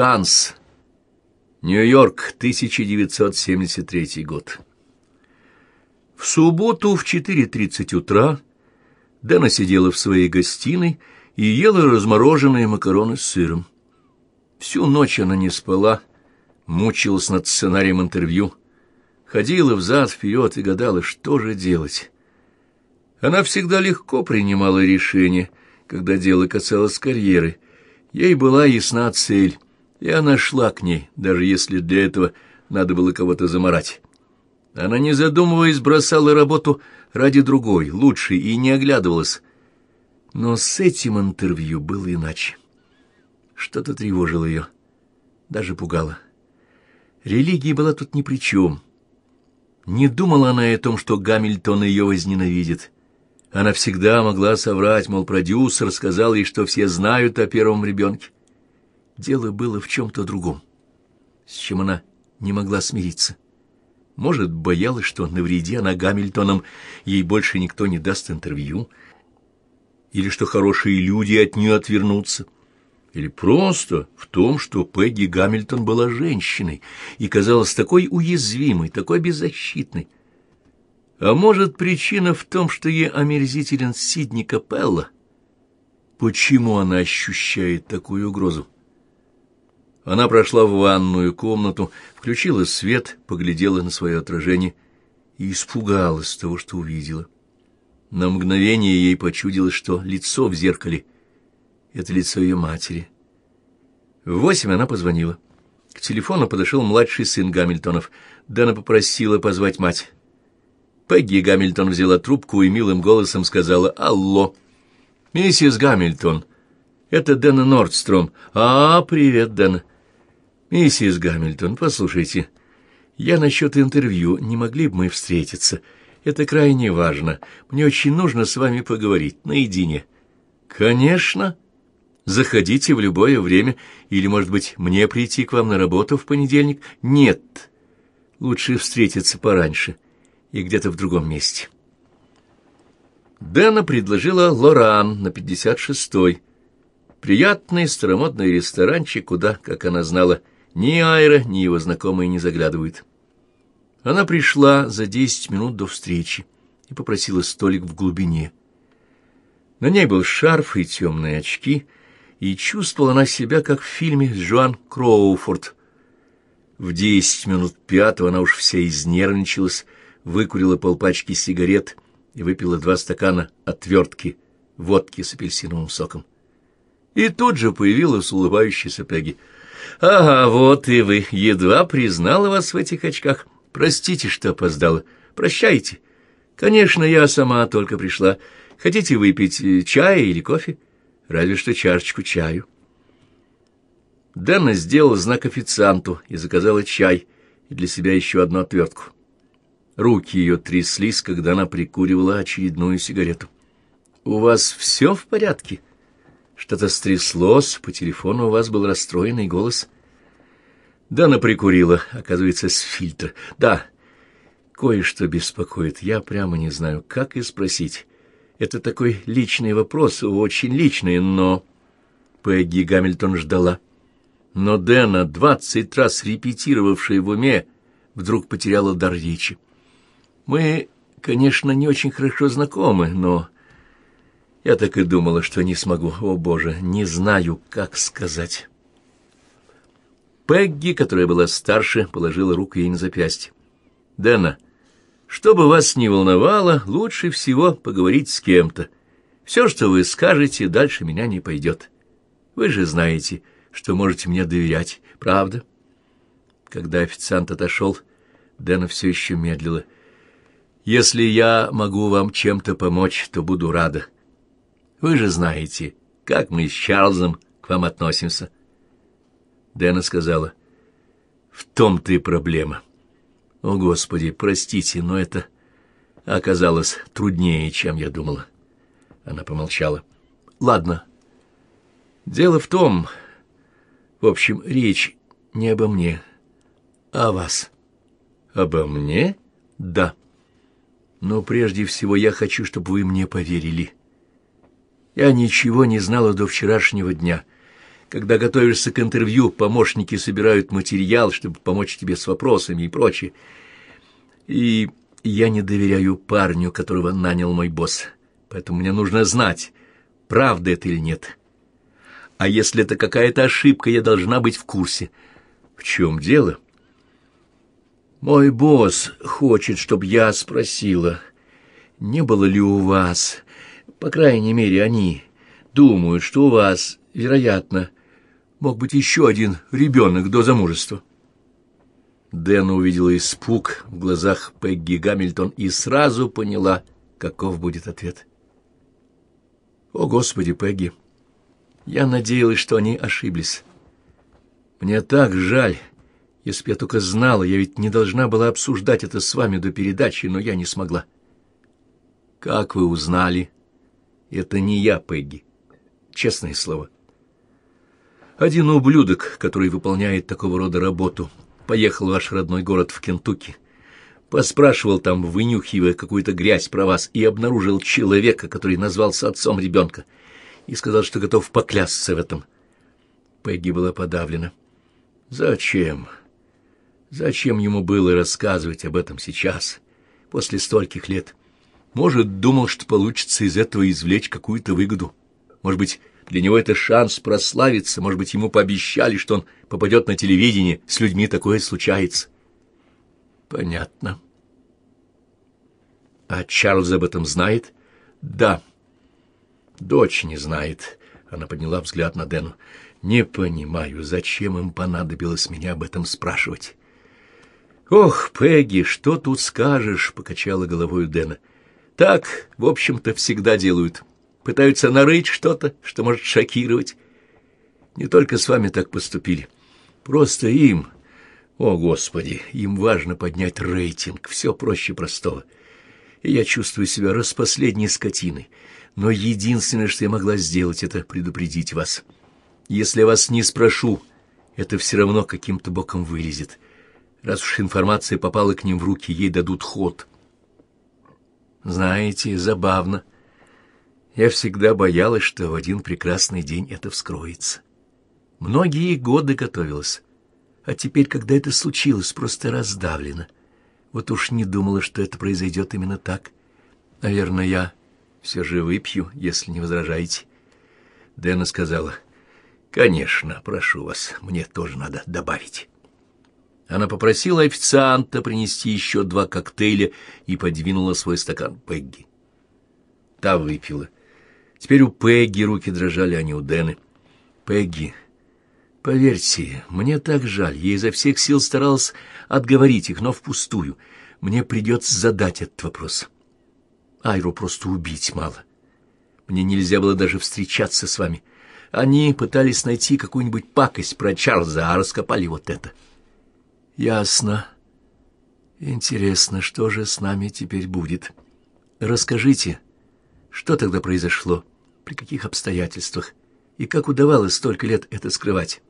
Шанс. Нью-Йорк, 1973 год. В субботу в 4.30 утра Дэна сидела в своей гостиной и ела размороженные макароны с сыром. Всю ночь она не спала, мучилась над сценарием интервью, ходила взад-вперед и гадала, что же делать. Она всегда легко принимала решения, когда дело касалось карьеры. Ей была ясна цель, и она шла к ней, даже если для этого надо было кого-то заморать. Она, не задумываясь, бросала работу ради другой, лучшей, и не оглядывалась. Но с этим интервью было иначе. Что-то тревожило ее, даже пугало. Религия была тут ни при чем. Не думала она о том, что Гамильтон ее возненавидит. Она всегда могла соврать, мол, продюсер сказал ей, что все знают о первом ребенке. Дело было в чем-то другом, с чем она не могла смириться. Может, боялась, что, навреди она Гамильтоном, ей больше никто не даст интервью, или что хорошие люди от нее отвернутся, или просто в том, что Пегги Гамильтон была женщиной и казалась такой уязвимой, такой беззащитной. А может, причина в том, что ей омерзителен Сидни Капелла? Почему она ощущает такую угрозу? Она прошла в ванную комнату, включила свет, поглядела на свое отражение и испугалась того, что увидела. На мгновение ей почудилось, что лицо в зеркале — это лицо ее матери. В восемь она позвонила. К телефону подошел младший сын Гамильтонов. Дана попросила позвать мать. Пегги Гамильтон взяла трубку и милым голосом сказала «Алло». «Миссис Гамильтон, это Дэна Нордстром. А, привет, Дэн. Миссис Гамильтон, послушайте, я насчет интервью, не могли бы мы встретиться? Это крайне важно. Мне очень нужно с вами поговорить, наедине». «Конечно. Заходите в любое время. Или, может быть, мне прийти к вам на работу в понедельник?» «Нет. Лучше встретиться пораньше» и где-то в другом месте. Дэна предложила Лоран на 56-й. Приятный старомодный ресторанчик, куда, как она знала, ни Айра, ни его знакомые не заглядывают. Она пришла за десять минут до встречи и попросила столик в глубине. На ней был шарф и темные очки, и чувствовала она себя, как в фильме с Джоан Кроуфорд. В десять минут пятого она уж вся изнервничалась, выкурила полпачки сигарет и выпила два стакана отвертки водки с апельсиновым соком. И тут же появилась улыбающаяся Пегги. «Ага, вот и вы. Едва признала вас в этих очках. Простите, что опоздала. Прощайте. Конечно, я сама только пришла. Хотите выпить э, чая или кофе? Разве что чашечку чаю». Дэна сделала знак официанту и заказала чай, и для себя еще одну отвертку. Руки ее тряслись, когда она прикуривала очередную сигарету. «У вас все в порядке?» «Что-то стряслось, по телефону у вас был расстроенный голос». Да, она прикурила, оказывается, с фильтра. «Да, кое-что беспокоит. Я прямо не знаю, как и спросить. Это такой личный вопрос, очень личный, но...» Пегги Гамильтон ждала. Но Дэна, двадцать раз репетировавшая в уме, вдруг потеряла дар речи. Мы, конечно, не очень хорошо знакомы, но я так и думала, что не смогу. О, Боже, не знаю, как сказать. Пегги, которая была старше, положила руку ей на запястье. «Дэна, что бы вас ни волновало, лучше всего поговорить с кем-то. Все, что вы скажете, дальше меня не пойдет. Вы же знаете, что можете мне доверять, правда?» Когда официант отошел, Дэна все еще медлила — если я могу вам чем-то помочь, то буду рада. Вы же знаете, как мы с Чарльзом к вам относимся. Дэна сказала, в том-то и проблема. О, Господи, простите, но это оказалось труднее, чем я думала. Она помолчала. Ладно. Дело в том... В общем, речь не обо мне, а о вас. Обо мне? Да. Но прежде всего я хочу, чтобы вы мне поверили. Я ничего не знала до вчерашнего дня. Когда готовишься к интервью, помощники собирают материал, чтобы помочь тебе с вопросами и прочее. И я не доверяю парню, которого нанял мой босс, поэтому мне нужно знать, правда это или нет. А если это какая-то ошибка, я должна быть в курсе. В чем дело? Мой босс хочет, чтобы я спросила, не было ли у вас, по крайней мере, они думают, что у вас, вероятно, мог быть еще один ребенок до замужества. Дэна увидела испуг в глазах Пегги Гамильтон и сразу поняла, каков будет ответ. «О, Господи, Пегги! Я надеялась, что они ошиблись. Мне так жаль. Если б я только знала, я ведь не должна была обсуждать это с вами до передачи, но я не смогла». «Как вы узнали?» «Это не я, Пегги. Честное слово». Один ублюдок, который выполняет такого рода работу, поехал в ваш родной город в Кентукки. Поспрашивал там, вынюхивая какую-то грязь про вас, и обнаружил человека, который назвался отцом ребенка, и сказал, что готов поклясться в этом. Пегги была подавлена. Зачем? Зачем ему было рассказывать об этом сейчас, после стольких лет? Может, думал, что получится из этого извлечь какую-то выгоду? Может быть, для него это шанс прославиться, может быть, ему пообещали, что он попадет на телевидение, с людьми такое случается. Понятно. А Чарльз об этом знает? Да. Дочь не знает. Она подняла взгляд на Дэну. Не понимаю, зачем им понадобилось меня об этом спрашивать. Ох, Пегги, что тут скажешь, покачала головой Дэна. Так, в общем-то, всегда делают пытаются нарыть что-то, что может шокировать. Не только с вами так поступили. Просто им, о Господи, им важно поднять рейтинг, все проще простого. И я чувствую себя распоследней скотиной. Но единственное, что я могла сделать, это предупредить вас. Если я вас не спрошу, это все равно каким-то боком вылезет. Раз уж информация попала к ним в руки, ей дадут ход. Знаете, забавно. Я всегда боялась, что в один прекрасный день это вскроется. Многие годы готовилась, а теперь, когда это случилось, просто раздавлена. Вот уж не думала, что это произойдет именно так. Наверное, я все же выпью, если не возражаете. Дэна сказала, «Конечно, прошу вас, мне тоже надо добавить». Она попросила официанта принести еще два коктейля и подвинула свой стакан Пегги. Та выпила. Теперь у Пегги руки дрожали, а не у Дэны. Пегги, поверьте, мне так жаль. Я изо всех сил старалась отговорить их, но впустую. Мне придется задать этот вопрос. Айру просто убить мало. Мне нельзя было даже встречаться с вами. Они пытались найти какую-нибудь пакость про Чарльза, а раскопали вот это. Ясно. Интересно, что же с нами теперь будет? Расскажите, что тогда произошло? при каких обстоятельствах, и как удавалось столько лет это скрывать.